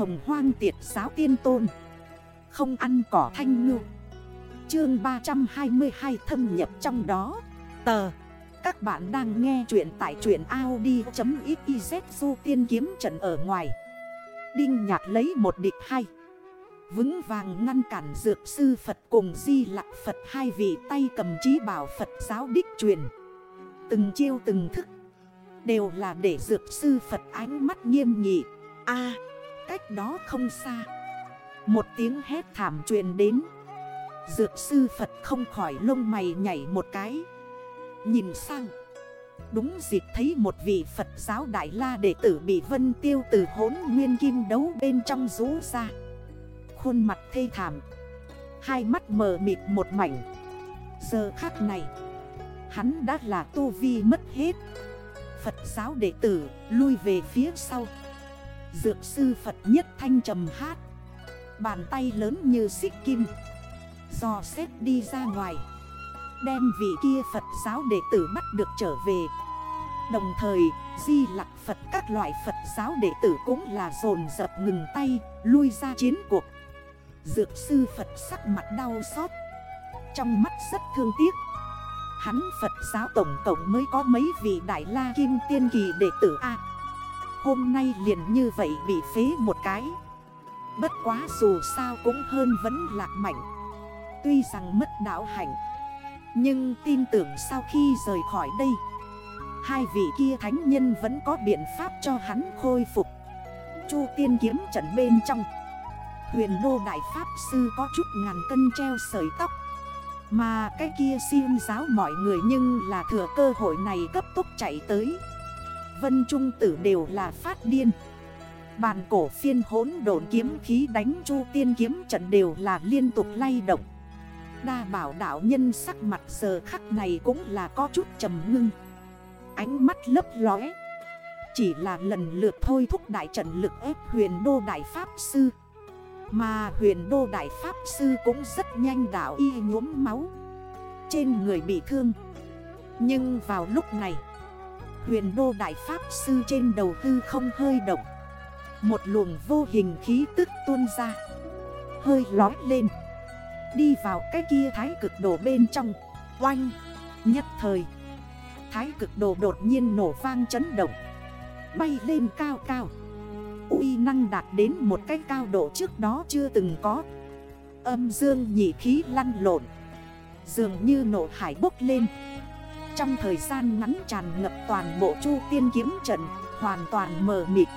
hồng hoang tiệt giáo tiên tôn. Không ăn cỏ thanh ngư. Chương 322 thâm nhập trong đó. Tờ. Các bạn đang nghe chuyện tại truyện Audi.xyz Du tiên kiếm trận ở ngoài. Đinh nhạc lấy một địch hay Vững vàng ngăn cản dược sư Phật cùng di lạc Phật Hai vị tay cầm trí bảo Phật giáo đích truyền. Từng chiêu từng thức. Đều là để dược sư Phật ánh mắt nghiêm nghị. A cách đó không xa. Một tiếng hét thảm truyền đến. Dược sư Phật không khỏi lông mày nhảy một cái. Nhìn sang. Đúng dịp thấy một vị Phật giáo Đại La đệ tử bị Vân Tiêu từ hốn nguyên kim đấu bên trong rú ra. Khuôn mặt thê thảm. Hai mắt mờ mịt một mảnh. Giờ khắc này, Hắn đã là tu vi mất hết. Phật giáo đệ tử lui về phía sau. Dược sư Phật nhất thanh trầm hát. Bàn tay lớn như xích kim. Do xét đi ra ngoài. Đem vị kia Phật giáo đệ tử bắt được trở về. Đồng thời, di lạc Phật các loại Phật giáo đệ tử cũng là dồn dập ngừng tay, Lui ra chiến cuộc. Dược sư Phật sắc mặt đau xót. Trong mắt rất thương tiếc. Hắn Phật giáo tổng cộng mới có mấy vị Đại La Kim Tiên Kỳ đệ tử A. Hôm nay liền như vậy bị phế một cái. Bất quá dù sao cũng hơn vẫn lạc mạnh Tuy rằng mất đảo hạnh, Nhưng tin tưởng sau khi rời khỏi đây, Hai vị kia thánh nhân vẫn có biện pháp cho hắn khôi phục. Chu tiên kiếm trận bên trong, Huyền đô đại pháp sư có chút ngàn cân treo sợi tóc. Mà cái kia siêu giáo mọi người nhưng là thừa cơ hội này cấp tốc chạy tới. Vân Trung tử đều là phát điên. Bàn cổ phiên hốn độn kiếm khí đánh chu tiên kiếm trận đều là liên tục lay động. Đa bảo đảo nhân sắc mặt giờ khắc này cũng là có chút trầm ngưng. Ánh mắt lấp lóe. Chỉ là lần lượt thôi thúc đại trận lực ép huyền đô đại pháp sư. Mà huyền đô đại pháp sư cũng rất nhanh đảo y nhuốm máu. Trên người bị thương. Nhưng vào lúc này Huyền đô đại pháp sư trên đầu tư không hơi động. Một luồng vô hình khí tức tuôn ra. Hơi lói lên. Đi vào cái kia thái cực đồ bên trong. Oanh. Nhất thời. Thái cực đồ đột nhiên nổ vang chấn động. Bay lên cao cao. Uy năng đạt đến một cái cao độ trước đó chưa từng có. Âm dương nhị khí lăn lộn. Dường như nổ hải bốc lên trong thời gian ngắn tràn ngập toàn bộ chu tiên kiếm trận, Hoàn toàn mờ mịt.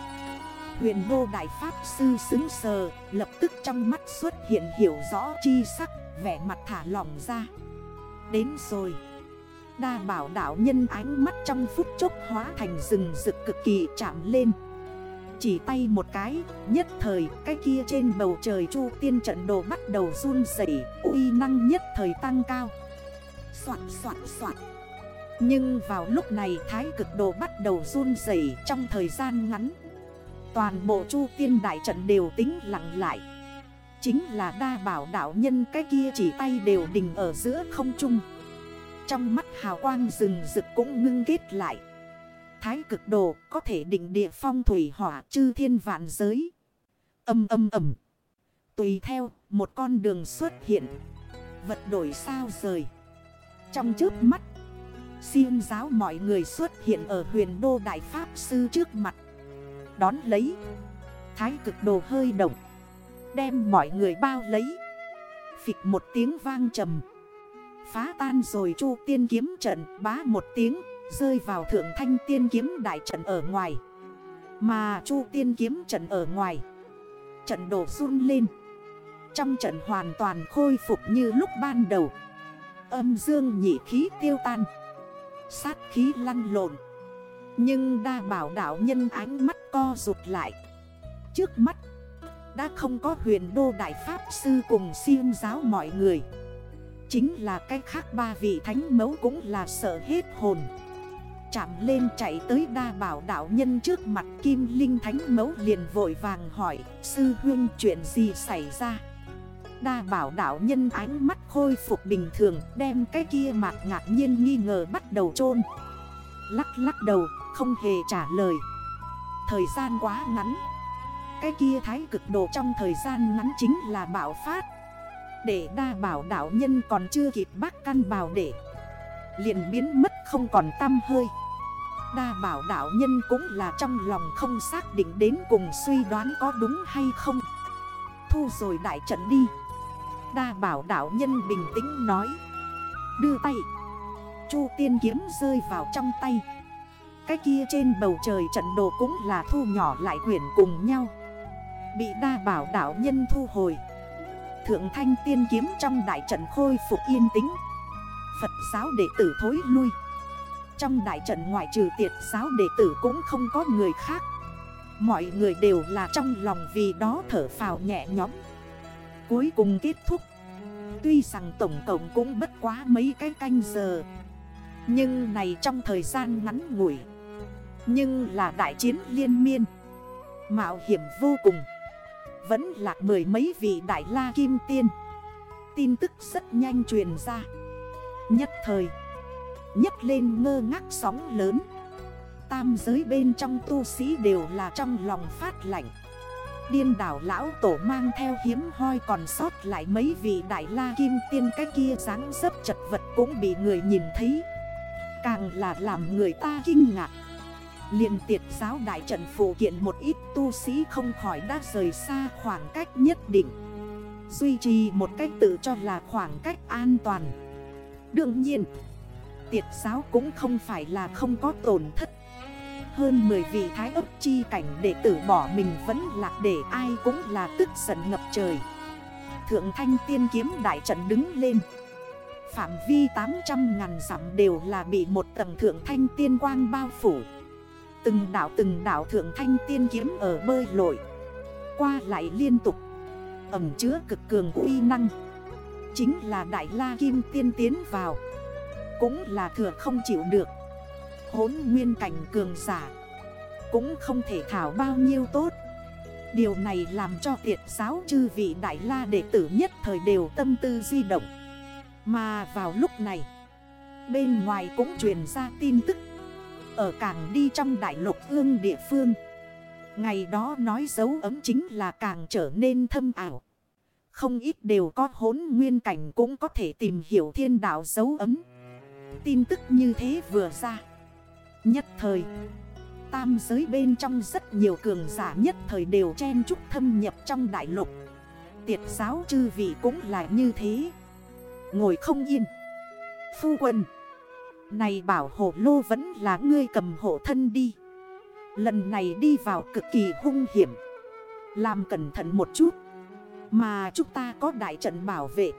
Huyền đô đại pháp sư xứng sờ, Lập tức trong mắt xuất hiện hiểu rõ chi sắc, Vẻ mặt thả lỏng ra. Đến rồi. Đa bảo đảo nhân ánh mắt trong phút chốc hóa thành rừng rực cực kỳ chạm lên. Chỉ tay một cái, Nhất thời, cái kia trên bầu trời chu tiên trận đồ bắt đầu run dậy uy năng nhất thời tăng cao. Soạn soạn soạn nhưng vào lúc này thái cực đồ bắt đầu run dày trong thời gian ngắn. Toàn bộ chu tiên đại trận đều tính lặng lại. Chính là đa bảo đạo nhân cái kia chỉ tay đều đình ở giữa không trung. Trong mắt hào quang rừng rực cũng ngưng kết lại. Thái cực đồ có thể định địa phong thủy hỏa chư thiên vạn giới. Âm âm ầm Tùy theo, một con đường xuất hiện. Vật đổi sao rời. Trong trước mắt Siêu giáo mọi người xuất hiện ở huyền đô đại pháp sư trước mặt. Đón lấy. Thái cực đồ hơi động. Đem mọi người bao lấy. Phịch một tiếng vang trầm. Phá tan rồi chu tiên kiếm trận, Bá một tiếng, Rơi vào thượng thanh tiên kiếm đại trận ở ngoài. Mà chu tiên kiếm trận ở ngoài. Trận đổ run lên. Trong trận hoàn toàn khôi phục như lúc ban đầu. Âm dương nhị khí tiêu tan. Sát khí lăn lộn. Nhưng đa bảo đảo nhân ánh mắt co rụt lại. Trước mắt, Đã không có huyền đô đại pháp sư cùng siêu giáo mọi người. Chính là cách khác ba vị thánh mấu cũng là sợ hết hồn. Chạm lên chạy tới đa bảo đảo nhân trước mặt kim linh thánh mấu liền vội vàng hỏi, Sư huyên chuyện gì xảy ra? Đa bảo đảo nhân ánh mắt khôi phục bình thường, Đem cái kia mạc ngạc nhiên nghi ngờ bắt đầu chôn. Lắc lắc đầu, không hề trả lời. Thời gian quá ngắn. Cái kia thái cực độ trong thời gian ngắn chính là bảo phát. Để đa bảo đảo nhân còn chưa kịp bác căn bào để, liền biến mất không còn tâm hơi. Đa bảo đảo nhân cũng là trong lòng không xác định đến cùng suy đoán có đúng hay không. Thu rồi đại trận đi. Đa bảo đảo nhân bình tĩnh nói. Đưa tay. Chu tiên kiếm rơi vào trong tay. Cái kia trên bầu trời trận đồ cũng là thu nhỏ lại quyển cùng nhau. Bị đa bảo đảo nhân thu hồi. Thượng thanh tiên kiếm trong đại trận khôi phục yên tĩnh. Phật giáo đệ tử thối lui. Trong đại trận ngoại trừ tiệt giáo đệ tử cũng không có người khác. Mọi người đều là trong lòng vì đó thở phào nhẹ nhõm. Cuối cùng kết thúc. Tuy rằng tổng cộng cũng bất quá mấy cái canh giờ. Nhưng này trong thời gian ngắn ngủi. Nhưng là đại chiến liên miên. Mạo hiểm vô cùng. Vẫn là mười mấy vị đại la kim tiên. Tin tức rất nhanh truyền ra. Nhất thời. Nhấc lên ngơ ngác sóng lớn. Tam giới bên trong tu sĩ đều là trong lòng phát lạnh. Điên đảo lão tổ mang theo hiếm hoi còn sót lại mấy vị đại la kim tiên cái kia dáng dấp chật vật cũng bị người nhìn thấy. Càng là làm người ta kinh ngạc. Liền tiệt giáo đại trận phụ kiện một ít tu sĩ không khỏi đã rời xa khoảng cách nhất định. Duy trì một cách tự cho là khoảng cách an toàn. Đương nhiên, Tiệt giáo cũng không phải là không có tổn thất hơn 10 vị thái ấp chi cảnh để tử bỏ mình vẫn lạc để ai cũng là tức giận ngập trời. Thượng thanh tiên kiếm đại trận đứng lên. Phạm vi 800 ngàn dặm đều là bị một tầng thượng thanh tiên quang bao phủ. Từng đảo từng đảo thượng thanh tiên kiếm ở bơi lội. Qua lại liên tục. Ẩm chứa cực cường uy năng. Chính là đại la kim tiên tiến vào. Cũng là thừa không chịu được hốn nguyên cảnh cường giả. Cũng không thể thảo bao nhiêu tốt. Điều này làm cho tiệt giáo chư vị đại la đệ tử nhất thời đều tâm tư di động. Mà vào lúc này, Bên ngoài cũng truyền ra tin tức. Ở càng đi trong đại lục ương địa phương, Ngày đó nói dấu ấm chính là càng trở nên thâm ảo. Không ít đều có hốn nguyên cảnh cũng có thể tìm hiểu thiên đạo dấu ấm. Tin tức như thế vừa ra Nhất thời. Tam giới bên trong rất nhiều cường giả nhất thời đều chen chúc thâm nhập trong đại lục. Tiệt giáo chư vị cũng là như thế. Ngồi không yên. Phu quân. Này bảo hộ lô vẫn là ngươi cầm hộ thân đi. Lần này đi vào cực kỳ hung hiểm. Làm cẩn thận một chút. Mà chúng ta có đại trận bảo vệ.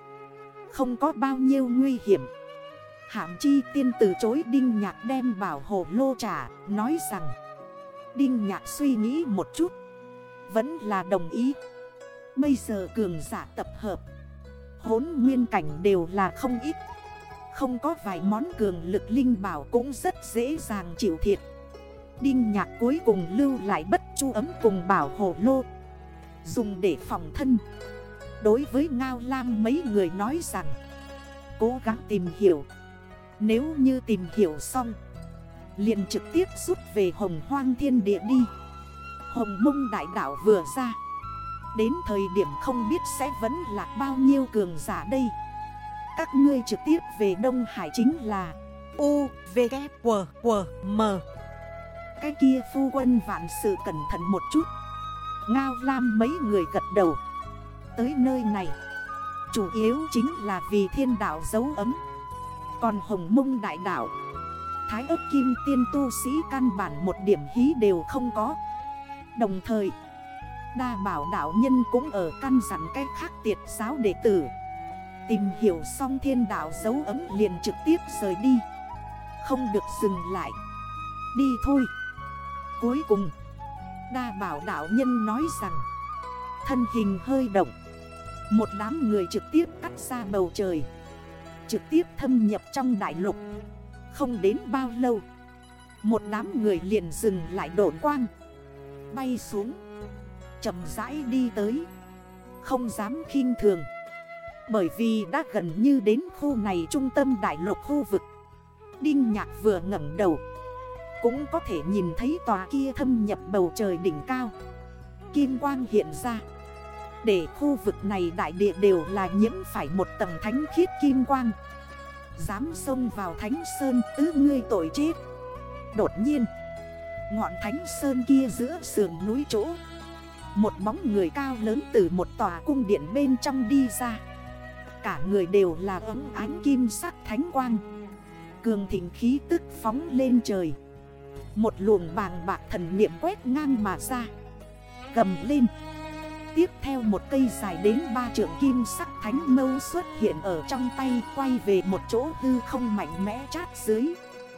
Không có bao nhiêu nguy hiểm. Hạm chi tiên từ chối Đinh Nhạc đem bảo hộ lô trả Nói rằng, Đinh Nhạc suy nghĩ một chút, Vẫn là đồng ý. Bây giờ cường giả tập hợp Hốn nguyên cảnh đều là không ít. Không có vài món cường lực linh bảo cũng rất dễ dàng chịu thiệt. Đinh nhạc cuối cùng lưu lại bất chu ấm cùng bảo hộ lô, Dùng để phòng thân. Đối với Ngao Lam mấy người nói rằng, Cố gắng tìm hiểu nếu như tìm hiểu xong liền trực tiếp rút về hồng hoang thiên địa đi. Hồng mông đại đảo vừa ra Đến thời điểm không biết sẽ vẫn là bao nhiêu cường giả đây. Các ngươi trực tiếp về Đông Hải chính là U, V, K, W, W, M. Cái kia phu quân vạn sự cẩn thận một chút. Ngao Lam mấy người gật đầu. Tới nơi này Chủ yếu chính là vì thiên đạo dấu ấm còn hồng mông đại đảo Thái ấp kim tiên tu sĩ căn bản một điểm hí đều không có. Đồng thời, Đa bảo đạo nhân cũng ở căn dặn cách khác tiệt giáo đệ tử. Tìm hiểu xong thiên đạo dấu ấm liền trực tiếp rời đi. Không được dừng lại. Đi thôi. Cuối cùng, Đa bảo đạo nhân nói rằng, Thân hình hơi động. Một đám người trực tiếp cắt ra bầu trời. Trực tiếp thâm nhập trong đại lục. Không đến bao lâu, Một đám người liền dừng lại đổn quang, Bay xuống, chậm rãi đi tới. Không dám khinh thường, Bởi vì đã gần như đến khu này trung tâm đại lục khu vực. Đinh nhạc vừa ngẩn đầu, Cũng có thể nhìn thấy tòa kia thâm nhập bầu trời đỉnh cao. Kim quang hiện ra để khu vực này đại địa đều là nhiễm phải một tầng thánh khiết kim quang. Dám xông vào thánh sơn tứ ngươi tội chết. Đột nhiên, Ngọn thánh sơn kia giữa sườn núi chỗ, Một bóng người cao lớn từ một tòa cung điện bên trong đi ra. Cả người đều là ấm ánh kim sắc thánh quang. Cường thịnh khí tức phóng lên trời. Một luồng bàng bạc thần niệm quét ngang mà ra. Gầm lên. Tiếp theo một cây dài đến ba trượng kim sắc thánh mâu xuất hiện ở trong tay, Quay về một chỗ hư không mạnh mẽ chát dưới.